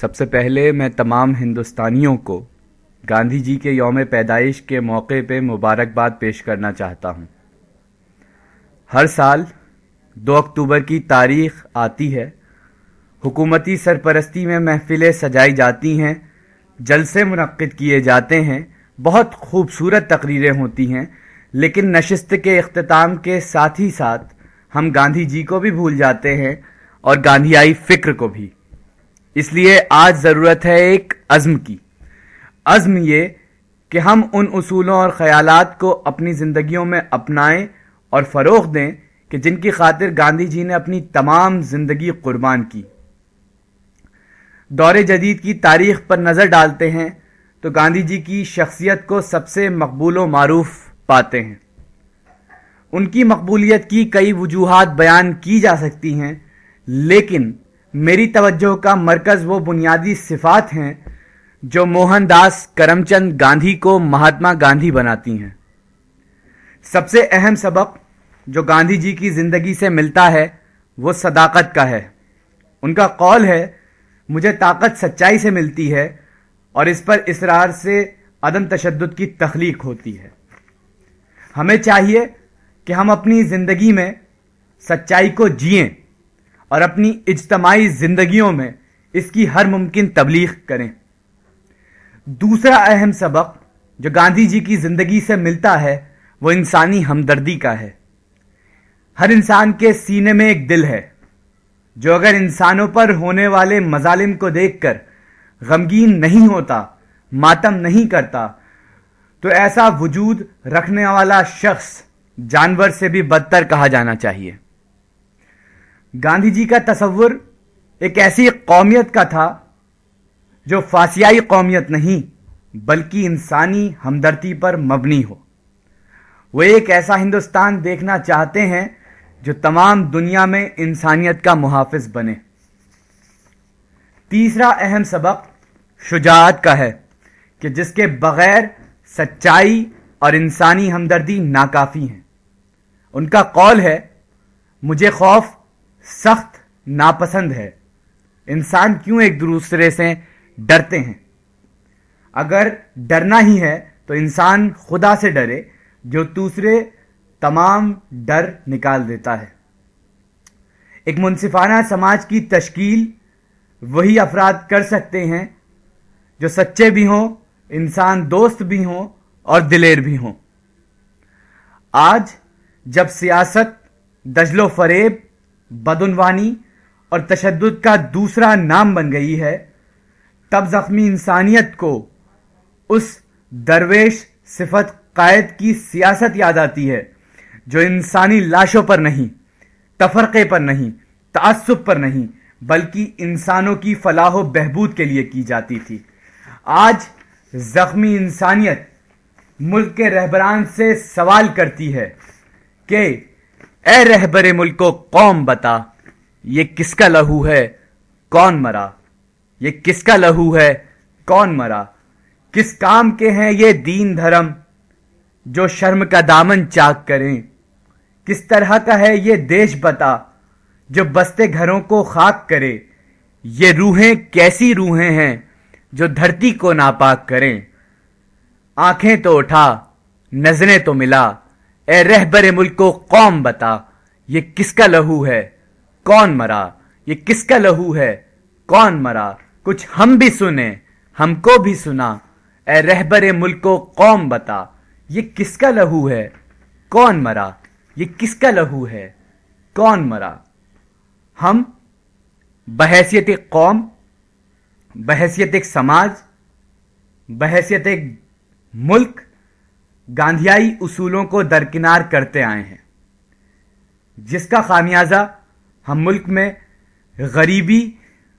سب سے پہلے میں تمام ہندوستانیوں کو گاندھی جی کے یوم پیدائش کے موقع پہ مبارکباد پیش کرنا چاہتا ہوں۔ ہر سال دو اکتوبر کی تاریخ آتی ہے۔ حکومتی سرپرستی میں محفلیں سجائی جاتی ہیں۔ جلسے منعقد کیے جاتے ہیں۔ بہت خوبصورت تقریریں ہوتی ہیں۔ لیکن نشست کے اختتام کے ساتھ ہی ساتھ ہم گاندھی جی کو بھی بھول جاتے ہیں اور گاندھیائی فکر کو بھی۔ اس لیے آج ضرورت ہے ایک عزم کی۔ عزم یہ کہ ہم ان اصولوں اور خیالات کو اپنی زندگیوں میں اپنائیں اور فروغ دیں کہ جن کی خاطر گاندھی جی نے اپنی تمام زندگی قربان کی۔ دور جدید کی تاریخ پر نظر ڈالتے ہیں تو گاندھی جی کی شخصیت کو سب سے مقبول و معروف پاتے ہیں۔ ان کی مقبولیت کی کئی وجوہات بیان کی جا سکتی ہیں، لیکن میری توجہ کا مرکز وہ بنیادی صفات ہیں جو موہن داس کرم چند گاندھی کو مہاتما گاندھی بناتی ہیں۔ سب سے اہم سبق جو گاندھی جی کی زندگی سے ملتا ہے وہ صداقت کا ہے۔ ان کا قول ہے، مجھے طاقت سچائی سے ملتی ہے اور اس پر اسرار سے عدم تشدد کی تخلیق ہوتی ہے۔ ہمیں چاہیے کہ ہم اپنی زندگی میں سچائی کو جئیں اور اپنی اجتماعی زندگیوں میں اس کی ہر ممکن تبلیغ کریں۔ دوسرا اہم سبق جو گاندھی جی کی زندگی سے ملتا ہے، وہ انسانی ہمدردی کا ہے۔ ہر انسان کے سینے میں ایک دل ہے، جو اگر انسانوں پر ہونے والے مظالم کو دیکھ کر غمگین نہیں ہوتا، ماتم نہیں کرتا، تو ایسا وجود رکھنے والا شخص جانور سے بھی بدتر کہا جانا چاہیے۔ گاندھی جی کا تصور ایک ایسی قومیت کا تھا جو فاسیائی قومیت نہیں، بلکہ انسانی ہمدردی پر مبنی ہو۔ وہ ایک ایسا ہندوستان دیکھنا چاہتے ہیں جو تمام دنیا میں انسانیت کا محافظ بنے۔ تیسرا اہم سبق شجاعت کا ہے کہ جس کے بغیر سچائی اور انسانی ہمدردی ناکافی ہیں۔ ان کا قول ہے، مجھے خوف سخت ناپسند ہے۔ انسان کیوں ایک دوسرے سے ڈرتے ہیں؟ اگر ڈرنا ہی ہے تو انسان خدا سے ڈرے، جو دوسرے تمام ڈر نکال دیتا ہے۔ ایک منصفانہ سماج کی تشکیل وہی افراد کر سکتے ہیں، جو سچے بھی ہوں، انسان دوست بھی ہوں اور دلیر بھی ہوں۔ آج جب سیاست، دجل و فریب بدعنوانی اور تشدد کا دوسرا نام بن گئی ہے، تب زخمی انسانیت کو اس درویش صفت قائد کی سیاست یاد آتی ہے، جو انسانی لاشوں پر نہیں، تفرقے پر نہیں، تعصب پر نہیں، بلکہ انسانوں کی فلاح و بہبود کے لیے کی جاتی تھی۔ آج زخمی انسانیت ملک کے رہبران سے سوال کرتی ہے کہ اے رہبر ملک کو قوم بتا، یہ کس کا لہو ہے؟ کون مرا؟ یہ کس کا لہو ہے؟ کون مرا؟ کس کام کے ہیں یہ دین دھرم؟ جو شرم کا دامن چاک کریں۔ کس طرح کا ہے یہ دیش بتا، جو بستے گھروں کو خاک کرے۔ یہ روحیں کیسی روحیں ہیں جو دھرتی کو ناپاک کریں؟ آنکھیں تو اٹھا، نظریں تو ملا۔ اے رہبر ملک کو قوم بتا، یہ کس کا لہو ہے؟ کون مرا؟ یہ کس کا لہو ہے؟ کون مرا؟ کچھ ہم بھی سنیں، ہم کو بھی سنا۔ اے رہبر ملک کو قوم بتا، یہ کس کا لہو ہے؟ کون مرا؟ یہ کس کا لہو ہے؟ کون مرا؟ ہم؟ بحیثیت ایک قوم، بحیثیت ایک سماج، بحیثیت ایک ملک گاندھیائی اصولوں کو درکنار کرتے آئے ہیں۔ جس کا خامیازہ ہم ملک میں غریبی،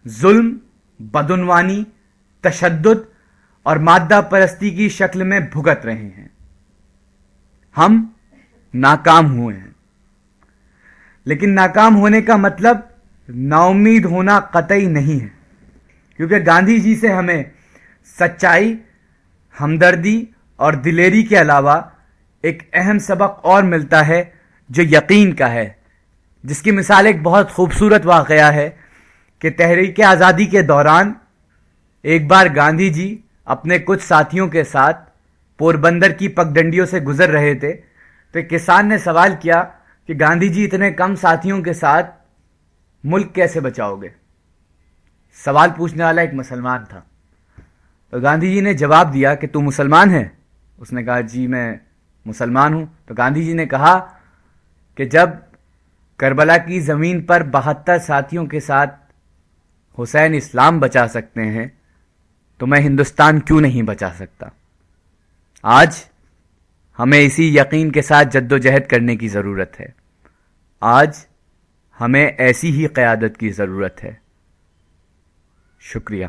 ظلم، بدعنوانی، تشدد اور مادہ پرستی کی شکل میں بھگت رہے ہیں۔ ہم ناکام ہوئے ہیں۔ لیکن ناکام ہونے کا مطلب نا امید ہونا قطعی نہیں ہے۔ کیونکہ گاندھی جی سے ہمیں سچائی، ہمدردی اور دلیری کے علاوہ ایک اہم سبق اور ملتا ہے جو یقین کا ہے، جس کی مثال ایک بہت خوبصورت واقعہ ہے کہ تحریک آزادی کے دوران ایک بار گاندھی جی اپنے کچھ ساتھیوں کے ساتھ پوربندر کی پگڈنڈیوں سے گزر رہے تھے۔ تو ایک کسان نے سوال کیا کہ گاندھی جی اتنے کم ساتھیوں کے ساتھ ملک کیسے بچاؤ گے؟ سوال پوچھنے والا ایک مسلمان تھا۔ تو گاندھی جی نے جواب دیا کہ تو مسلمان ہے اس نے کہا جی میں مسلمان ہوں. تو گاندھی جی نے کہا کہ جب کربلا کی زمین پر بہتر ساتھیوں کے ساتھ حسین اسلام بچا سکتے ہیں، تو میں ہندوستان کیوں نہیں بچا سکتا؟ آج ہمیں اسی یقین کے ساتھ جد و جہد کرنے کی ضرورت ہے۔ آج ہمیں ایسی ہی قیادت کی ضرورت ہے۔ شکریہ۔